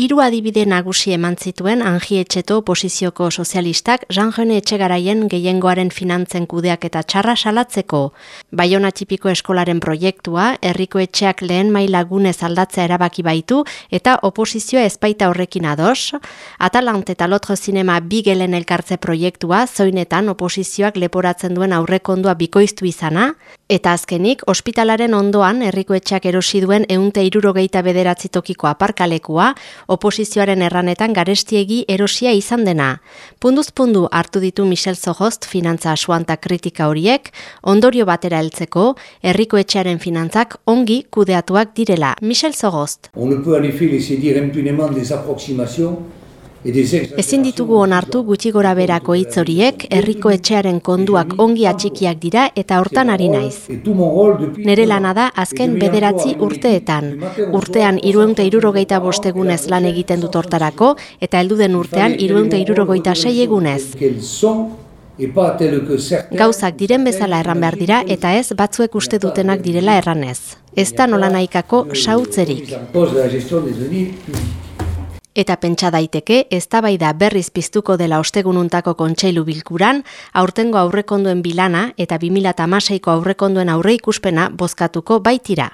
hiru adibide nagusi eman zituen Angi Etxeto oposizioko sozialistak Jean-Jone Etxegaraien gehiengoaren finantzen kudeak eta txarra salatzeko. Baiona txipiko eskolaren proiektua, herriko etxeak lehen maila gunez aldatzea erabaki baitu eta oposizioa ezpaita horrekin ados. Atalant eta lotro zinema bigelen elkartze proiektua, zoinetan oposizioak leporatzen duen aurrekondua bikoiztu izana. Eta azkenik, ospitalaren ondoan herriko etxeak erosi duen eunte irurogeita bederatzi tokiko aparkalekua, oposizioaren erranetan garestiegi erosia izan dena. Punduz pundu hartu ditu Michel Zohost finantza asuanta kritika horiek, ondorio batera heltzeko, herriko etxearen finantzak ongi kudeatuak direla. Michel Zohost. On ne peut en effet laisser dire impunément des approximations Ezin ditugu onartu gutxi gora berako hitz horiek, herriko etxearen konduak ongi atxikiak dira eta hortan ari naiz. Nere lana da azken bederatzi urteetan. Urtean irueunte irurogeita bostegunez lan egiten dut hortarako eta helduden urtean irueunte irurogeita sei egunez. Gauzak diren bezala erran behar dira eta ez batzuek uste dutenak direla erranez. Ez da nola nahikako sautzerik. Eta pentsa daiteke, eztabaida berriz piztuko dela ostegununtako kontseilu bilkuran, aurtengo aurrekonduen bilana eta 2016ko aurrekonduen aurreikuspena bozkatuko baitira.